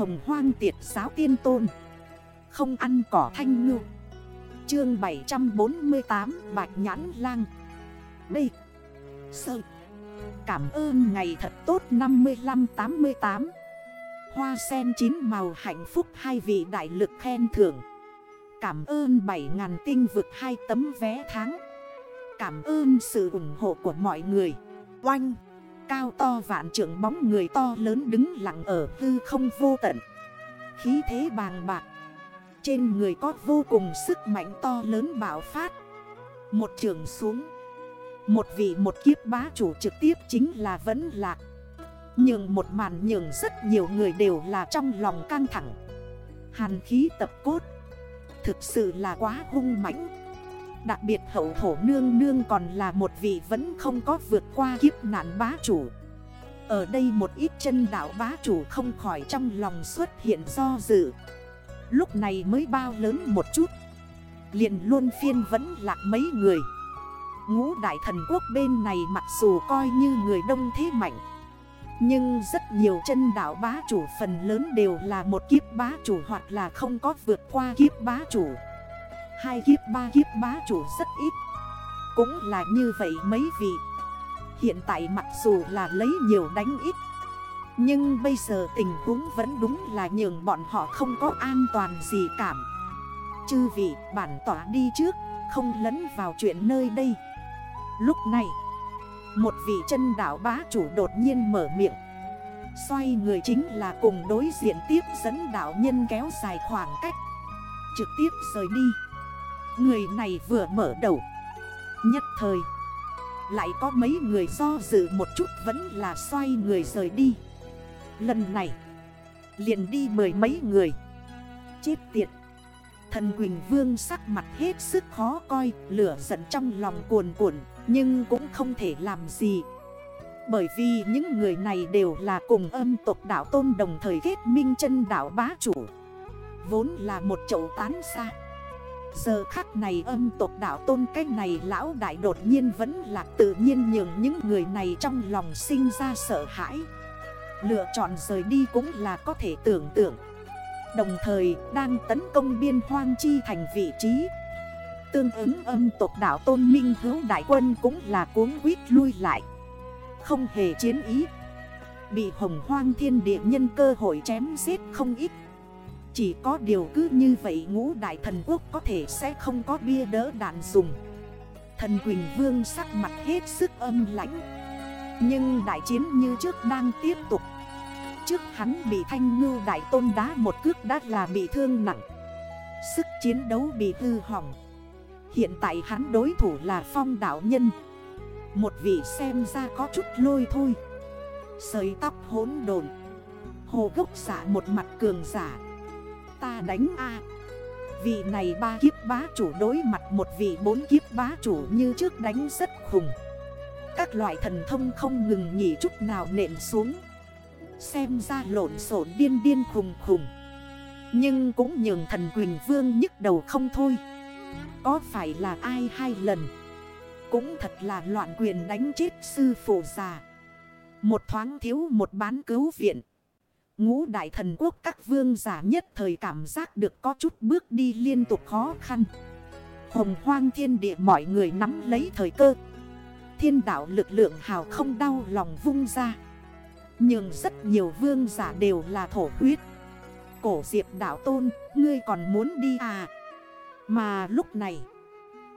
Hồng hoang tiệt giáo tiên tôn. Không ăn cỏ thanh ngư. Chương 748 Bạch Nhãn Lang. B Sơ. Cảm ơn ngày thật tốt 55-88 Hoa sen chín màu hạnh phúc hai vị đại lực khen thưởng. Cảm ơn 7.000 tinh vực hai tấm vé tháng. Cảm ơn sự ủng hộ của mọi người. Oanh. Cao to vạn trưởng bóng người to lớn đứng lặng ở tư không vô tận. Khí thế bàng bạc. Trên người có vô cùng sức mạnh to lớn bạo phát. Một trường xuống. Một vị một kiếp bá chủ trực tiếp chính là vẫn lạc. Nhường một màn nhường rất nhiều người đều là trong lòng căng thẳng. Hàn khí tập cốt. Thực sự là quá hung mãnh. Đặc biệt hậu thổ nương nương còn là một vị vẫn không có vượt qua kiếp nạn bá chủ. Ở đây một ít chân đảo bá chủ không khỏi trong lòng xuất hiện do dự. Lúc này mới bao lớn một chút. Liền luôn phiên vẫn lạc mấy người. Ngũ đại thần quốc bên này mặc dù coi như người đông thế mạnh, Nhưng rất nhiều chân đảo bá chủ phần lớn đều là một kiếp bá chủ hoặc là không có vượt qua kiếp bá chủ. Hai kiếp, ba kiếp, bá chủ rất ít. Cũng là như vậy mấy vị. Hiện tại mặc dù là lấy nhiều đánh ít. Nhưng bây giờ tình huống vẫn đúng là nhường bọn họ không có an toàn gì cảm. Chư vị, bản tỏa đi trước, Không lấn vào chuyện nơi đây. Lúc này, Một vị chân đảo bá chủ đột nhiên mở miệng. Xoay người chính là cùng đối diện tiếp dẫn đảo nhân kéo dài khoảng cách. Trực tiếp rời đi. Người này vừa mở đầu. Nhất thời, Lại có mấy người do dự một chút vẫn là xoay người rời đi. Lần này, Liền đi mười mấy người. Chết tiệt! Thần Quỳnh Vương sắc mặt hết sức khó coi, Lửa giận trong lòng cuồn cuộn, Nhưng cũng không thể làm gì. Bởi vì những người này đều là cùng âm tộc đảo tôn đồng thời kết minh chân đảo bá chủ. Vốn là một chậu tán xa. Giờ khắc này âm tộc đảo tôn cách này lão đại đột nhiên vẫn là tự nhiên nhường những người này trong lòng sinh ra sợ hãi. Lựa chọn rời đi cũng là có thể tưởng tượng. Đồng thời, đang tấn công biên hoang chi thành vị trí. Tương ứng âm tộc đảo tôn minh hữu đại quân cũng là cuốn quýt lui lại. Không hề chiến ý. Bị hồng hoang thiên địa nhân cơ hội chém giết không ít chỉ có điều cứ như vậy ngũ đại thần quốc có thể sẽ không có bia đỡ đạn dùng. Thần Quỳnh Vương sắc mặt hết sức âm lãnh. Nhưng đại chiến như trước đang tiếp tục. Trước hắn bị thanh ngưu đại tôn đá một cước đã là bị thương nặng. Sức chiến đấu bị hư hỏng. Hiện tại hắn đối thủ là phong đạo nhân. Một vị xem ra có chút lôi thôi. Sợi tóc hốn đồn Hồ gốc giả một mặt cường giả ta đánh a. Vị này ba kiếp bá chủ đối mặt một vị bốn kiếp bá chủ như trước đánh rất khủng Các loại thần thông không ngừng nghỉ chút nào nện xuống. Xem ra lộn xộn điên điên khùng khùng. Nhưng cũng nhường thần Quỳnh Vương nhức đầu không thôi. Có phải là ai hai lần? Cũng thật là loạn quyền đánh chết sư phụ già. Một thoáng thiếu một bán cứu viện. Ngũ đại thần quốc các vương giả nhất thời cảm giác được có chút bước đi liên tục khó khăn. Hồng hoang thiên địa mọi người nắm lấy thời cơ. Thiên đạo lực lượng hào không đau lòng vung ra. Nhưng rất nhiều vương giả đều là thổ huyết. Cổ diệp đạo tôn, ngươi còn muốn đi à? Mà lúc này,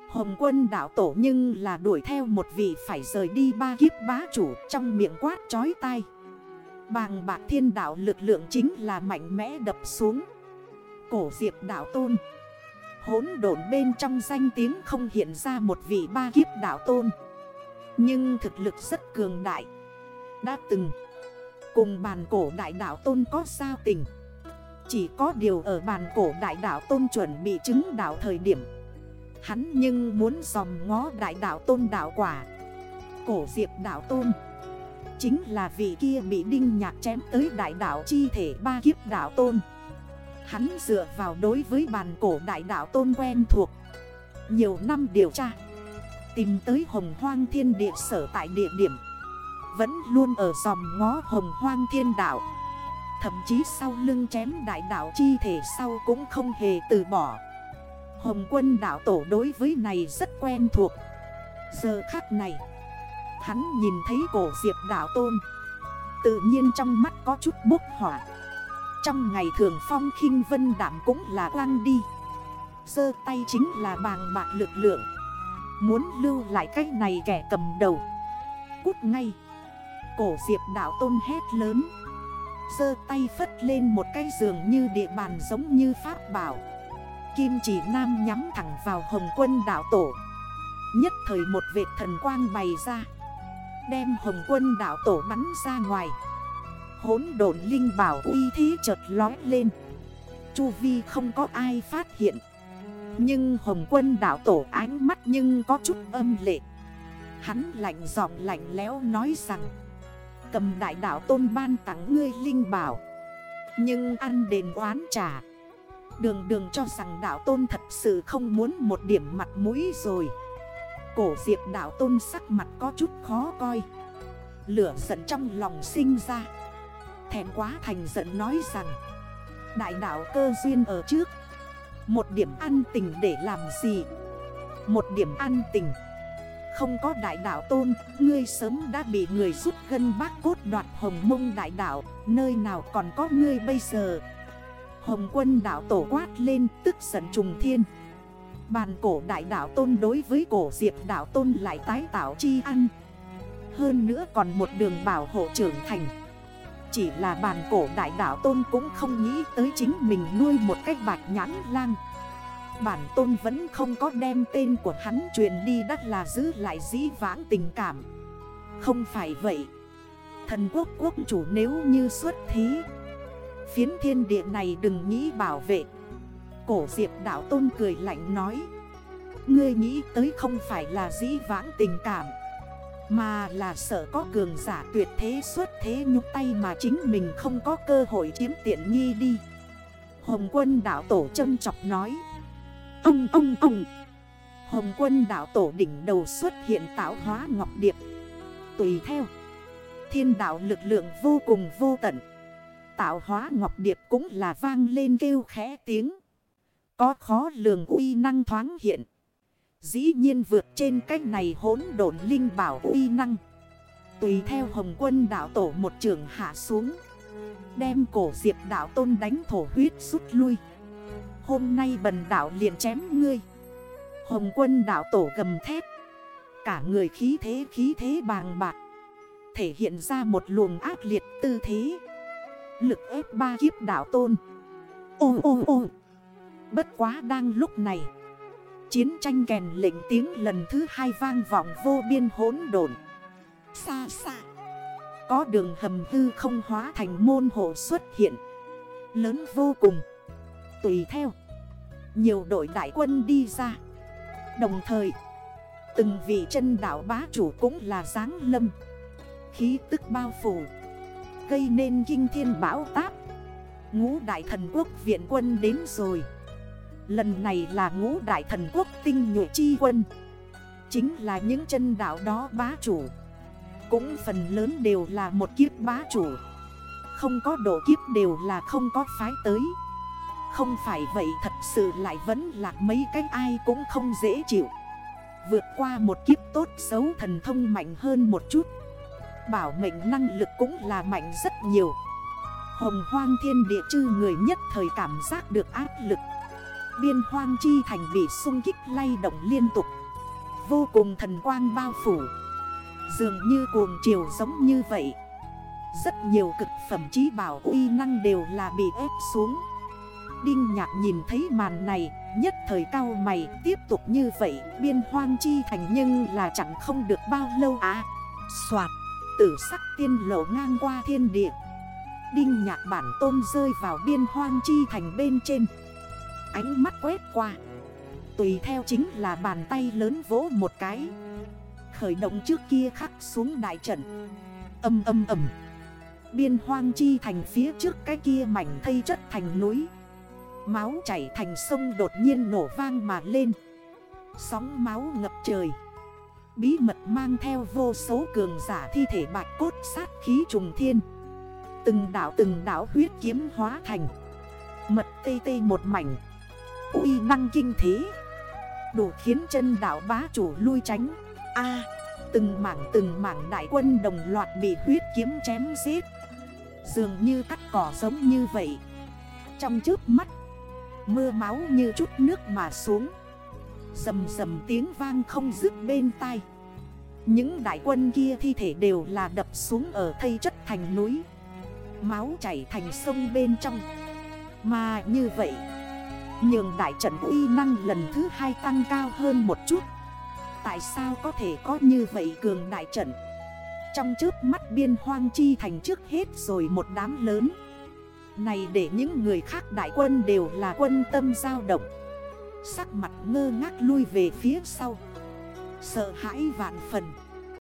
Hồng quân đạo tổ nhưng là đuổi theo một vị phải rời đi ba kiếp bá chủ trong miệng quát chói tai. Bàng bạc thiên đạo lực lượng chính là mạnh mẽ đập xuống. Cổ diệp đạo tôn. Hốn độn bên trong danh tiếng không hiện ra một vị ba kiếp đạo tôn. Nhưng thực lực rất cường đại. Đã từng, Cùng bàn cổ đại đạo tôn có sao tình. Chỉ có điều ở bàn cổ đại đạo tôn chuẩn bị chứng đạo thời điểm. Hắn nhưng muốn dòm ngó đại đạo tôn đạo quả. Cổ diệp đạo tôn. Chính là vị kia bị đinh nhạc chém tới đại đảo chi thể ba kiếp đảo tôn. Hắn dựa vào đối với bàn cổ đại đảo tôn quen thuộc. Nhiều năm điều tra, Tìm tới hồng hoang thiên địa sở tại địa điểm. Vẫn luôn ở dòng ngó hồng hoang thiên đảo Thậm chí sau lưng chém đại đảo chi thể sau cũng không hề từ bỏ. Hồng quân đảo tổ đối với này rất quen thuộc. Giờ khắc này Hắn nhìn thấy cổ diệp đảo tôn. Tự nhiên trong mắt có chút bốc hỏa. Trong ngày thường phong khinh vân đảm cũng là lăng đi. Sơ tay chính là bàng bạc lực lượng. Muốn lưu lại cách này kẻ cầm đầu. Cút ngay. Cổ diệp đảo tôn hét lớn. Sơ tay phất lên một cái giường như địa bàn giống như pháp bảo. Kim chỉ nam nhắm thẳng vào hồng quân đảo tổ. Nhất thời một vệt thần quang bày ra. Đem hồng quân đảo tổ bắn ra ngoài. Hốn độn linh bảo uy thế chợt lói lên. Chu vi không có ai phát hiện. Nhưng hồng quân đảo tổ ánh mắt nhưng có chút âm lệ. Hắn lạnh giọng lạnh léo nói rằng, Cầm đại đảo tôn ban tặng ngươi linh bảo. Nhưng ăn đền oán trả Đường đường cho rằng đảo tôn thật sự không muốn một điểm mặt mũi rồi. Cổ diệp đảo tôn sắc mặt có chút khó coi. Lửa giận trong lòng sinh ra. Thèm quá thành giận nói rằng, Đại đảo cơ duyên ở trước. Một điểm ăn tình để làm gì? Một điểm ăn tình. Không có đại đảo tôn, Ngươi sớm đã bị người rút gân bác cốt đoạt hồng mông đại đảo Nơi nào còn có ngươi bây giờ? Hồng quân đảo tổ quát lên, tức giận trùng thiên. Bàn cổ đại đảo tôn đối với cổ diệp đảo tôn lại tái tạo chi ăn. Hơn nữa còn một đường bảo hộ trưởng thành. Chỉ là bàn cổ đại đảo tôn cũng không nghĩ tới chính mình nuôi một cách bạch nhãn lang. Bản tôn vẫn không có đem tên của hắn truyền đi đắt là giữ lại dĩ vãng tình cảm. Không phải vậy. Thần quốc quốc chủ nếu như xuất thí, Phiến thiên địa này đừng nghĩ bảo vệ Cổ diệp đảo tôn cười lạnh nói. Ngươi nghĩ tới không phải là dĩ vãng tình cảm, Mà là sợ có cường giả tuyệt thế xuất thế nhúc tay mà chính mình không có cơ hội chiếm tiện nghi đi. Hồng quân đảo tổ châm chọc nói. Ông ông ông. Hồng quân đảo tổ đỉnh đầu xuất hiện tạo hóa ngọc điệp. Tùy theo, Thiên đảo lực lượng vô cùng vô tận. Tạo hóa ngọc điệp cũng là vang lên kêu khẽ tiếng. Có khó lường uy năng thoáng hiện. Dĩ nhiên vượt trên cách này hốn độn linh bảo uy năng. Tùy theo hồng quân đảo tổ một trường hạ xuống. Đem cổ diệp đảo tôn đánh thổ huyết rút lui. Hôm nay bần đảo liền chém ngươi. Hồng quân đảo tổ gầm thép Cả người khí thế khí thế bàng bạc. Thể hiện ra một luồng ác liệt tư thế. Lực ép ba kiếp đảo tôn. Ô ô ô. Bất quá đang lúc này, Chiến tranh kèn lệnh tiếng lần thứ hai vang vọng vô biên hỗn đồn Xa xa, Có đường hầm hư không hóa thành môn hộ xuất hiện. Lớn vô cùng, Tùy theo, Nhiều đội đại quân đi ra. Đồng thời, Từng vị chân đảo bá chủ cũng là giáng lâm. Khí tức bao phủ, Gây nên kinh thiên bão táp. Ngũ đại thần quốc viện quân đến rồi. Lần này là ngũ đại thần quốc tinh nhuệ chi quân. Chính là những chân đảo đó bá chủ. Cũng phần lớn đều là một kiếp bá chủ. Không có độ kiếp đều là không có phái tới. Không phải vậy thật sự lại vẫn là mấy cách ai cũng không dễ chịu. Vượt qua một kiếp tốt xấu thần thông mạnh hơn một chút. Bảo mệnh năng lực cũng là mạnh rất nhiều. Hồng hoang thiên địa chư người nhất thời cảm giác được áp lực. Biên hoang chi thành bị sung kích lay động liên tục. Vô cùng thần quang bao phủ. Dường như cuồng chiều giống như vậy. Rất nhiều cực phẩm trí bảo uy năng đều là bị ép xuống. Đinh nhạc nhìn thấy màn này, Nhất thời cao mày, tiếp tục như vậy Biên hoang chi thành nhưng là chẳng không được bao lâu à. Xoạt Tử sắc tiên lộ ngang qua thiên địa. Đinh nhạc bản tôn rơi vào biên hoang chi thành bên trên. Ánh mắt quét qua. Tùy theo chính là bàn tay lớn vỗ một cái. Khởi động trước kia khắc xuống đại trận. Âm âm âm Biên hoang chi thành phía trước cái kia mảnh thây chất thành núi. Máu chảy thành sông đột nhiên nổ vang mà lên. Sóng máu ngập trời. Bí mật mang theo vô số cường giả thi thể bạch cốt sát khí trùng thiên. Từng đảo từng đảo huyết kiếm hóa thành. Mật tê tê một mảnh uy năng kinh thế. Đủ khiến chân đảo bá chủ lui tránh. A, Từng mảng từng mảng đại quân đồng loạt bị huyết kiếm chém giết. Dường như cắt cỏ giống như vậy. Trong trước mắt, Mưa máu như chút nước mà xuống. Dầm dầm tiếng vang không dứt bên tai. Những đại quân kia thi thể đều là đập xuống ở thây chất thành núi. Máu chảy thành sông bên trong. Mà như vậy Nhường đại trận uy năng lần thứ hai tăng cao hơn một chút. Tại sao có thể có như vậy cường đại trận? Trong trước mắt biên hoang chi thành trước hết rồi một đám lớn. Này để những người khác đại quân đều là quân tâm dao động. Sắc mặt ngơ ngác lui về phía sau. Sợ hãi vạn phần.